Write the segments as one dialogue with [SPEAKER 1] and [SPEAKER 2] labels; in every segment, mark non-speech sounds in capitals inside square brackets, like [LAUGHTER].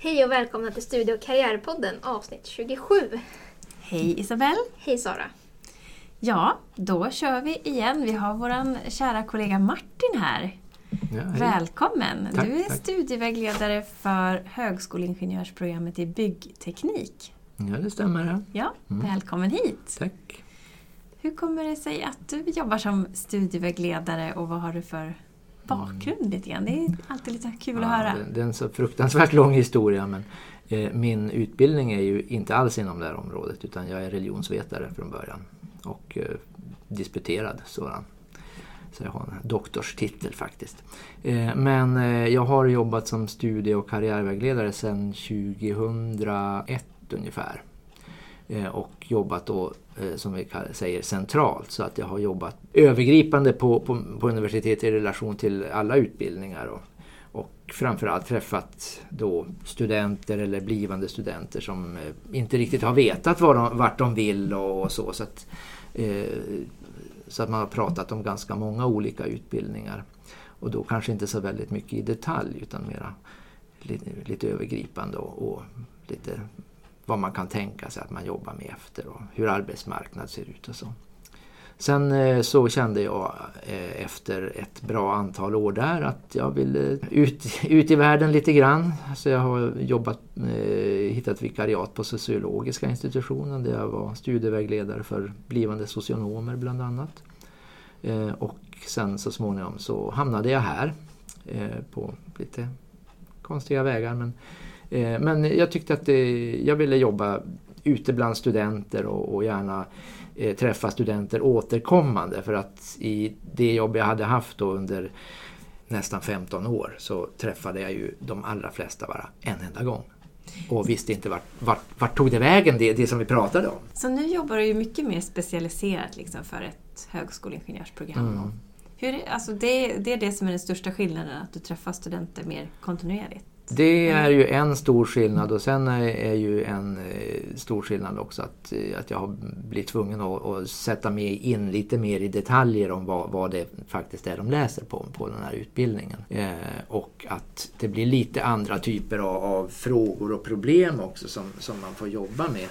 [SPEAKER 1] Hej och välkomna till Studie och karriärpodden avsnitt 27.
[SPEAKER 2] Hej Isabelle!
[SPEAKER 1] Hej Sara!
[SPEAKER 2] Ja, då kör vi igen. Vi har vår kära kollega Martin här.
[SPEAKER 3] Ja.
[SPEAKER 2] Välkommen!
[SPEAKER 3] Tack,
[SPEAKER 2] du är
[SPEAKER 3] tack.
[SPEAKER 2] studievägledare för högskoleingenjörsprogrammet i byggteknik.
[SPEAKER 3] Ja, det stämmer. Ja.
[SPEAKER 2] Ja,
[SPEAKER 3] Mm.
[SPEAKER 2] välkommen hit!
[SPEAKER 3] Tack.
[SPEAKER 2] Hur kommer det sig att du jobbar som studievägledare och vad har du för bakgrund lite grann? Det är alltid lite kul att höra.
[SPEAKER 3] det, det är en så fruktansvärt [LAUGHS] lång historia men eh, min utbildning är ju inte alls inom det här området utan jag är religionsvetare från början och eh, disputerad sådan. Så jag har en doktorstitel faktiskt. Eh, men eh, jag har jobbat som studie och karriärvägledare sedan 2001 ungefär. Eh, och jobbat då, eh, som vi säger, centralt. Så att jag har jobbat övergripande på, på, på universitetet i relation till alla utbildningar. Och, och framförallt träffat då studenter eller blivande studenter som eh, inte riktigt har vetat var de, vart de vill och, och så. Så att, eh, så att man har pratat om ganska många olika utbildningar. Och då kanske inte så väldigt mycket i detalj utan mera lite, lite övergripande och, och lite vad man kan tänka sig att man jobbar med efter och hur arbetsmarknaden ser ut och så. Sen eh, så kände jag eh, efter ett bra antal år där att jag ville eh, ut, ut i världen lite grann. Så jag har jobbat, hittat vikariat på Sociologiska institutionen där jag var studievägledare för blivande socionomer bland annat. Och sen så småningom så hamnade jag här på lite konstiga vägar. Men, men jag tyckte att det, jag ville jobba ute bland studenter och, och gärna eh, träffa studenter återkommande för att i det jobb jag hade haft under nästan 15 år så träffade jag ju de allra flesta bara en enda gång. Och visste inte vart, vart, vart tog det vägen det, det som vi pratade om.
[SPEAKER 2] Så nu jobbar du ju mycket mer specialiserat liksom för ett högskoleingenjörsprogram.
[SPEAKER 3] Mm.
[SPEAKER 2] Hur, alltså det, det är det som är den största skillnaden, att du träffar studenter mer kontinuerligt.
[SPEAKER 3] Det är ju en stor skillnad och sen är, är ju en eh, stor skillnad också att, eh, att jag har blivit tvungen att, att sätta mig in lite mer i detaljer om vad, vad det faktiskt är de läser på, på den här utbildningen. Eh, och att det blir lite andra typer av, av frågor och problem också som, som man får jobba med.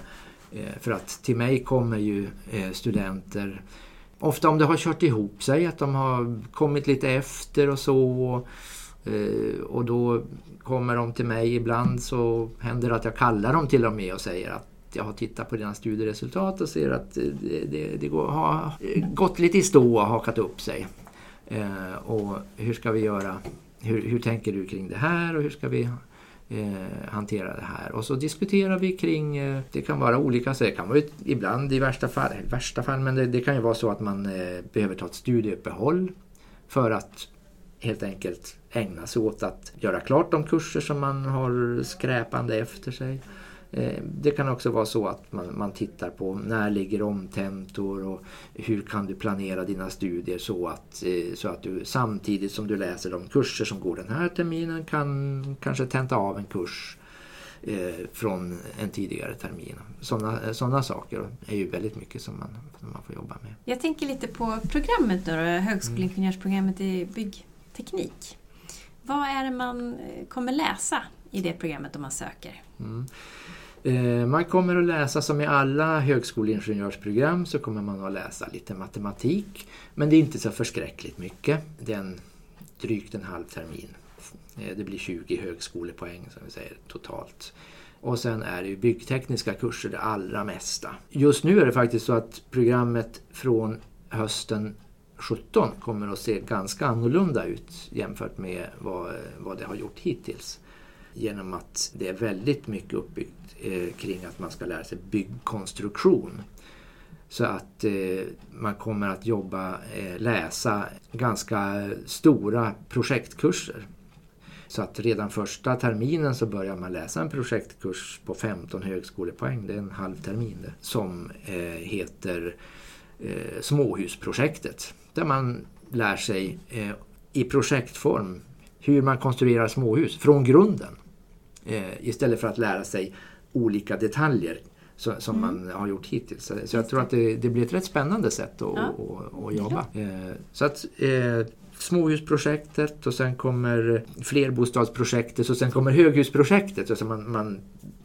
[SPEAKER 3] Eh, för att till mig kommer ju eh, studenter Ofta om det har kört ihop sig, att de har kommit lite efter och så. Eh, Eh, och då kommer de till mig ibland så händer det att jag kallar dem till och med och säger att jag har tittat på dina studieresultat och ser att eh, det, det, det går, har eh, gått lite i stå och hakat upp sig. Eh, och hur ska vi göra? Hur, hur tänker du kring det här och hur ska vi eh, hantera det här? Och så diskuterar vi kring, eh, det kan vara olika, så det kan vara ibland i värsta fall, värsta fall men det, det kan ju vara så att man eh, behöver ta ett studieuppehåll för att helt enkelt ägna sig åt att göra klart de kurser som man har skräpande efter sig. Eh, Det kan också vara så att man, man tittar på när ligger omtentor och hur kan du planera dina studier så att, eh, så att du samtidigt som du läser de kurser som går den här terminen kan kanske tenta av en kurs eh, från en tidigare termin. Sådana såna saker är ju väldigt mycket som man, som man får jobba med.
[SPEAKER 2] Jag tänker lite på programmet nu då, högskoleingenjörsprogrammet i teknik. Vad är det man eh, kommer läsa i det programmet om man söker?
[SPEAKER 3] Mm. Eh, man kommer att läsa som i alla högskoleingenjörsprogram så kommer man att läsa lite matematik. Men det är inte så förskräckligt mycket. Det är en, drygt en halv termin. Eh, det blir 20 högskolepoäng som vi säger totalt. Och sen är det ju byggtekniska kurser det allra mesta. Just nu är det faktiskt så att programmet från hösten 17 kommer att se ganska annorlunda ut jämfört med vad, vad det har gjort hittills genom att det är väldigt mycket uppbyggt eh, kring att man ska lära sig byggkonstruktion. Så att eh, man kommer att jobba, eh, läsa ganska stora projektkurser. Så att redan första terminen så börjar man läsa en projektkurs på 15 högskolepoäng, det är en halv termin det, som eh, heter eh, Småhusprojektet. Där man lär sig eh, i projektform hur man konstruerar småhus från grunden. Eh, istället för att lära sig olika detaljer så, som man har gjort hittills. Så, så jag tror att det, det blir ett rätt spännande sätt att,
[SPEAKER 2] Ja.
[SPEAKER 3] att, att jobba. Eh, så att eh, småhusprojektet och sen kommer flerbostadsprojektet och sen kommer höghusprojektet. Alltså man, man,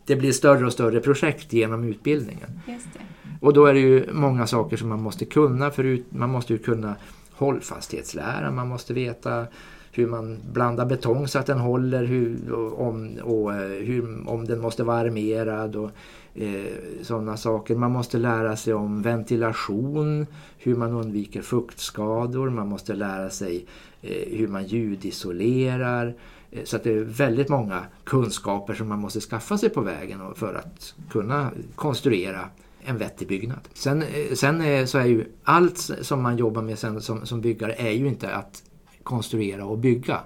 [SPEAKER 3] det blir större och större projekt genom utbildningen.
[SPEAKER 2] Just det.
[SPEAKER 3] Och då är det ju många saker som man måste kunna. Förut, man måste ju kunna hållfasthetslära, man måste veta hur man blandar betong så att den håller, hur, om, och, eh, hur, om den måste vara armerad och eh, sådana saker. Man måste lära sig om ventilation, hur man undviker fuktskador, man måste lära sig eh, hur man ljudisolerar. Eh, så att det är väldigt många kunskaper som man måste skaffa sig på vägen för att kunna konstruera en vettig byggnad. Sen, eh, sen eh, så är ju allt som man jobbar med sen som, som byggare är ju inte att konstruera och bygga.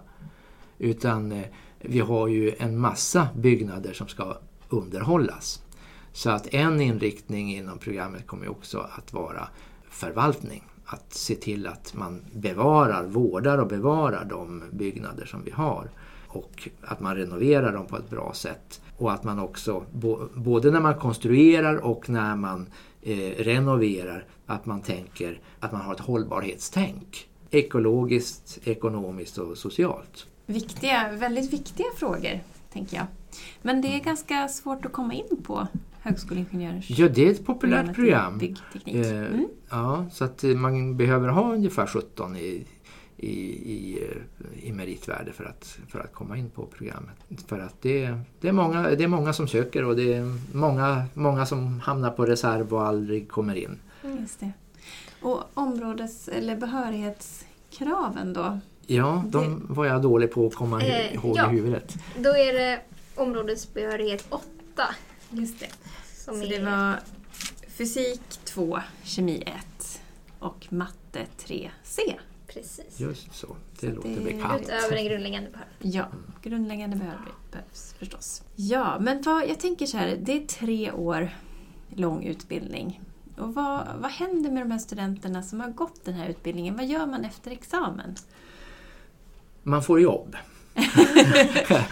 [SPEAKER 3] Utan eh, vi har ju en massa byggnader som ska underhållas. Så att en inriktning inom programmet kommer också att vara förvaltning. Att se till att man bevarar, vårdar och bevarar de byggnader som vi har. Och att man renoverar dem på ett bra sätt. Och att man också, både när man konstruerar och när man eh, renoverar, att man tänker att man har ett hållbarhetstänk ekologiskt, ekonomiskt och socialt.
[SPEAKER 2] Viktiga, väldigt viktiga frågor, tänker jag. Men det är ganska svårt att komma in på högskoleingenjörs...
[SPEAKER 3] Ja, det är ett populärt program.
[SPEAKER 2] Eh, mm.
[SPEAKER 3] Ja, så att man behöver ha ungefär 17 i, i, i, i meritvärde för att, för att komma in på programmet. För att det, det, är många, det är många som söker och det är många, många som hamnar på reserv och aldrig kommer in.
[SPEAKER 2] Just det. Och områdes eller behörighetskraven då?
[SPEAKER 3] Ja, de var jag dålig på att komma eh, ihåg ja, i huvudet.
[SPEAKER 1] Då är det områdesbehörighet 8.
[SPEAKER 2] Just det. Som Så är... det var fysik 2, kemi 1 och matte 3C.
[SPEAKER 1] Precis.
[SPEAKER 3] Just så, det så låter det bekant.
[SPEAKER 1] Utöver den grundläggande behörighet.
[SPEAKER 2] Ja, grundläggande behörighet behövs förstås. Ja, men vad, jag tänker så här, det är tre år lång utbildning. Och vad, vad händer med de här studenterna som har gått den här utbildningen? Vad gör man efter examen?
[SPEAKER 3] Man får jobb. [LAUGHS]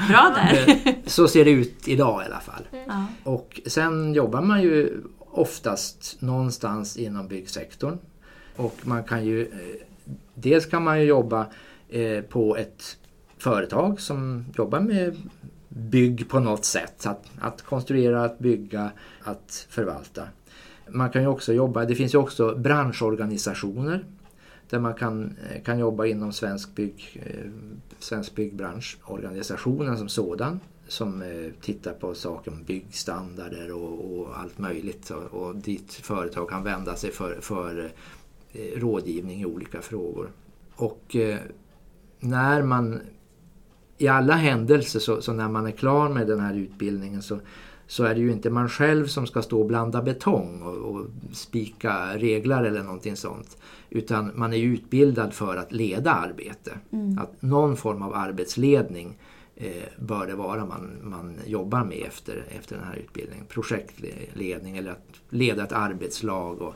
[SPEAKER 2] Bra där!
[SPEAKER 3] Så ser det ut idag i alla fall.
[SPEAKER 2] Mm.
[SPEAKER 3] Och sen jobbar man ju oftast någonstans inom byggsektorn. Och man kan ju, eh, dels kan man ju jobba eh, på ett företag som jobbar med bygg på något sätt. Att, att konstruera, att bygga, att förvalta. Man kan ju också jobba, det finns ju också branschorganisationer där man kan, eh, kan jobba inom svensk, bygg, eh, svensk byggbranschorganisationen som sådan som eh, tittar på saker om byggstandarder och, och allt möjligt och, och dit företag kan vända sig för, för eh, rådgivning i olika frågor. Och eh, när man i alla händelser så, så, när man är klar med den här utbildningen så så är det ju inte man själv som ska stå och blanda betong och, och spika reglar eller någonting sånt. Utan man är utbildad för att leda arbete. Mm. Att någon form av arbetsledning eh, bör det vara man, man jobbar med efter, efter den här utbildningen. Projektledning eller att leda ett arbetslag och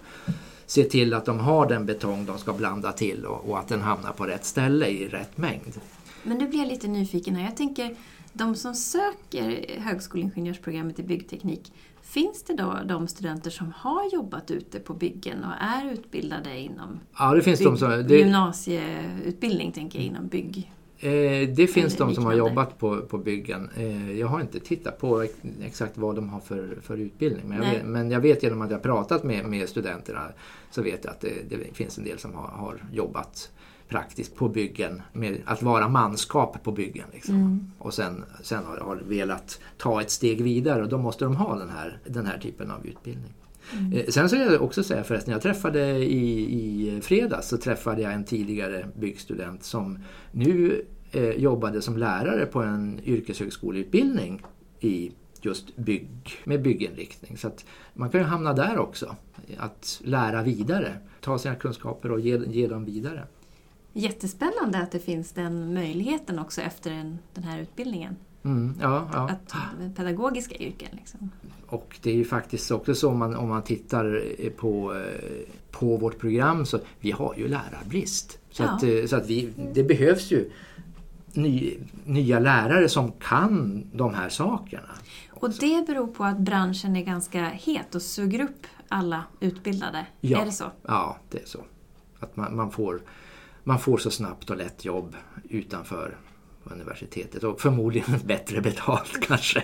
[SPEAKER 3] se till att de har den betong de ska blanda till och, och att den hamnar på rätt ställe i rätt mängd.
[SPEAKER 2] Men nu blir jag lite nyfiken här. Jag tänker de som söker högskoleingenjörsprogrammet i byggteknik, finns det då de studenter som har jobbat ute på byggen och är utbildade inom
[SPEAKER 3] ja, det finns de som, det,
[SPEAKER 2] gymnasieutbildning tänker jag, inom bygg?
[SPEAKER 3] Eh, det finns de som har jobbat på, på byggen. Eh, jag har inte tittat på exakt vad de har för, för utbildning. Men jag, vet, men jag, vet, genom att jag pratat med, med studenterna så vet jag att det, det finns en del som har, har jobbat praktiskt på byggen med att vara manskap på byggen. Liksom. Mm. Och sen, sen har, har velat ta ett steg vidare och då måste de ha den här, den här typen av utbildning. Mm. Eh, sen så vill jag också säga förresten, jag träffade i, i fredags så träffade jag en tidigare byggstudent som nu eh, jobbade som lärare på en yrkeshögskoleutbildning i just bygg, med bygginriktning. Så man kan ju hamna där också. Att lära vidare, ta sina kunskaper och ge, ge dem vidare
[SPEAKER 2] jättespännande att det finns den möjligheten också efter en, den här utbildningen.
[SPEAKER 3] Mm, ja, ja.
[SPEAKER 2] Att, pedagogiska yrken. Liksom.
[SPEAKER 3] Och det är ju faktiskt också så om man, om man tittar på, på vårt program så vi har ju lärarbrist. Så, ja. att, så att vi, det behövs ju ny, nya lärare som kan de här sakerna.
[SPEAKER 2] Och det beror på att branschen är ganska het och suger upp alla utbildade?
[SPEAKER 3] Ja,
[SPEAKER 2] är det så?
[SPEAKER 3] Ja, det är så. Att man, man får man får så snabbt och lätt jobb utanför universitetet och förmodligen [LAUGHS] bättre betalt [LAUGHS] kanske.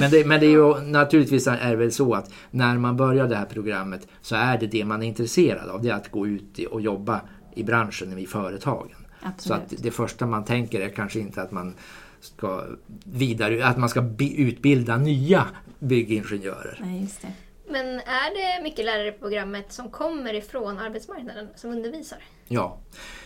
[SPEAKER 3] men, det, men det är ju naturligtvis är väl så att när man börjar det här programmet så är det det man är intresserad av, det är att gå ut och jobba i branschen, i företagen.
[SPEAKER 2] Absolut.
[SPEAKER 3] Så att det första man tänker är kanske inte att man ska vidare, att man ska utbilda nya byggingenjörer.
[SPEAKER 2] Nej, just det.
[SPEAKER 1] Men är det mycket lärare på programmet som kommer ifrån arbetsmarknaden som undervisar?
[SPEAKER 3] Ja,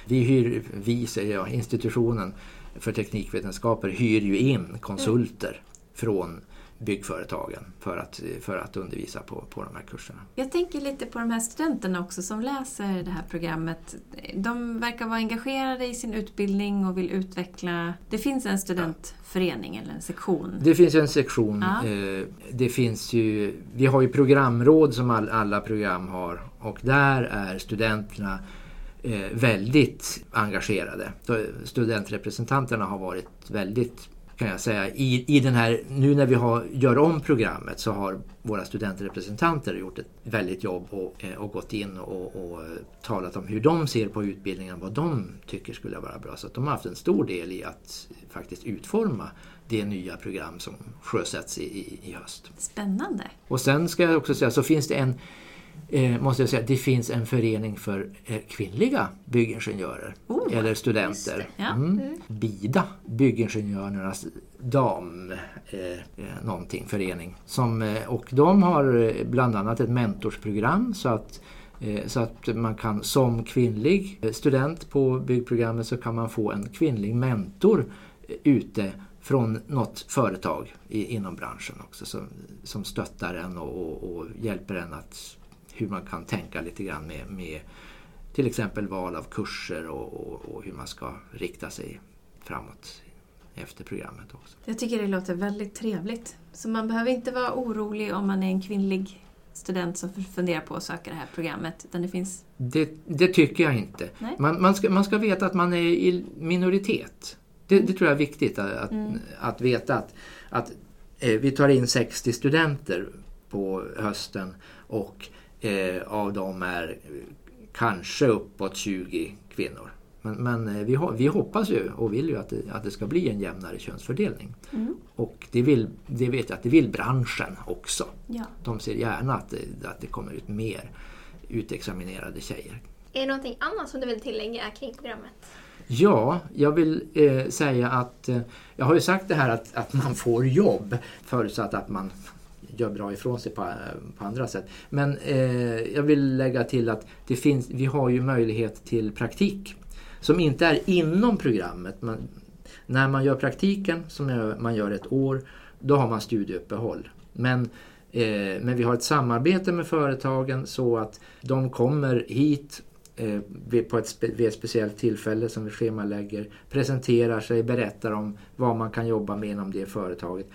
[SPEAKER 3] vi hyr, vi säger jag, institutionen för teknikvetenskaper hyr ju in konsulter mm. från byggföretagen för att, för att undervisa på, på de här kurserna.
[SPEAKER 2] Jag tänker lite på de här studenterna också som läser det här programmet. De verkar vara engagerade i sin utbildning och vill utveckla... Det finns en studentförening eller en sektion?
[SPEAKER 3] Det finns en sektion. Ja. Eh, det finns ju, vi har ju programråd som alla program har och där är studenterna eh, väldigt engagerade. Studentrepresentanterna har varit väldigt kan jag säga. I, i den här, nu när vi har, gör om programmet så har våra studentrepresentanter gjort ett väldigt jobb och, eh, och gått in och, och, talat om hur de ser på utbildningen, vad de tycker skulle vara bra. Så de har haft en stor del i att faktiskt utforma det nya program som sjösätts i, i, i höst.
[SPEAKER 2] Spännande!
[SPEAKER 3] Och sen ska jag också säga så finns det en eh, måste jag säga, det finns en förening för eh, kvinnliga byggingenjörer
[SPEAKER 2] oh,
[SPEAKER 3] eller studenter.
[SPEAKER 2] Ja. Mm. Mm.
[SPEAKER 3] BIDA, Byggingenjörernas dam eh, eh, någonting förening. Som, eh, och de har eh, bland annat ett mentorsprogram så att så att man kan som kvinnlig student på byggprogrammet så kan man få en kvinnlig mentor ute från något företag i, inom branschen också som, som stöttar en och, och, och hjälper en att hur man kan tänka lite grann med, med till exempel val av kurser och, och, och, hur man ska rikta sig framåt efter programmet också.
[SPEAKER 2] Jag tycker det låter väldigt trevligt. Så man behöver inte vara orolig om man är en kvinnlig student som funderar på att söka det här programmet. Utan det, finns...
[SPEAKER 3] det, det tycker jag inte. Man, man, ska, man ska veta att man är i minoritet. Det, det tror jag är viktigt att, mm. att veta att, att eh, vi tar in 60 studenter på hösten och Eh, av dem är kanske uppåt 20 kvinnor. Men, men eh, vi, vi, hoppas ju och vill ju att det, att det ska bli en jämnare könsfördelning. Mm. Och det, vill, det vet jag att det vill branschen också.
[SPEAKER 2] Ja.
[SPEAKER 3] De ser gärna att det, att det kommer ut mer utexaminerade tjejer.
[SPEAKER 1] Är det någonting annat som du vill tillägga kring programmet?
[SPEAKER 3] Ja, jag vill eh, säga att eh, jag har ju sagt det här att, att man får jobb förutsatt att man gör bra ifrån sig på, på andra sätt. Men eh, jag vill lägga till att det finns, vi har ju möjlighet till praktik som inte är inom programmet. Men när man gör praktiken, som man gör ett år, då har man studieuppehåll. Men, eh, men vi har ett samarbete med företagen så att de kommer hit eh, på ett, vid ett speciellt tillfälle som vi schemalägger, presenterar sig, berättar om vad man kan jobba med inom det företaget.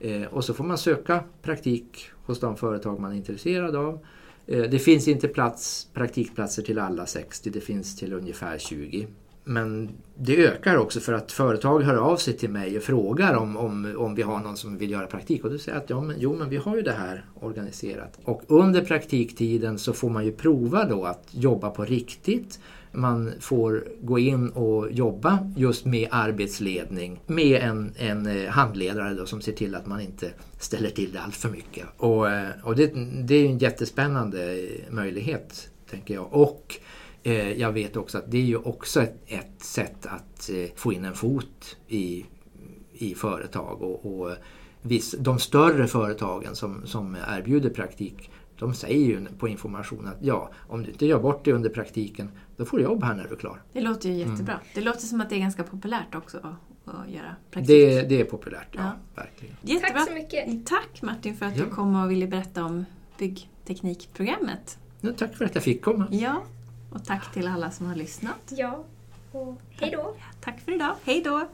[SPEAKER 3] Eh, och så får man söka praktik hos de företag man är intresserad av. Eh, det finns inte plats, praktikplatser till alla 60, det finns till ungefär 20. Men det ökar också för att företag hör av sig till mig och frågar om, om, om vi har någon som vill göra praktik. Och då säger jag att ja, men, jo, men vi har ju det här organiserat. Och under praktiktiden så får man ju prova då att jobba på riktigt man får gå in och jobba just med arbetsledning med en, en eh, handledare då, som ser till att man inte ställer till det allt för mycket. Och, eh, och det, det är en jättespännande möjlighet, tänker jag. Och jag vet också att det är ju också ett, ett sätt att eh, få in en fot i, i företag. och, och viss, de större företagen som, som erbjuder praktik de säger ju på information att ja, om du inte gör bort det under praktiken, då får du jobb här när du är klar.
[SPEAKER 2] Det låter ju jättebra. Mm. Det låter som att det är ganska populärt också att, att göra praktik.
[SPEAKER 3] Det, det är populärt, ja. ja. Verkligen.
[SPEAKER 2] Jättebra.
[SPEAKER 1] Tack så mycket.
[SPEAKER 2] Tack Martin för att ja. du kom och ville berätta om byggteknikprogrammet.
[SPEAKER 3] Ja, tack för att jag fick komma.
[SPEAKER 2] Ja, och tack till alla som har lyssnat.
[SPEAKER 1] Ja, och hej då.
[SPEAKER 2] Tack för idag. Hej då.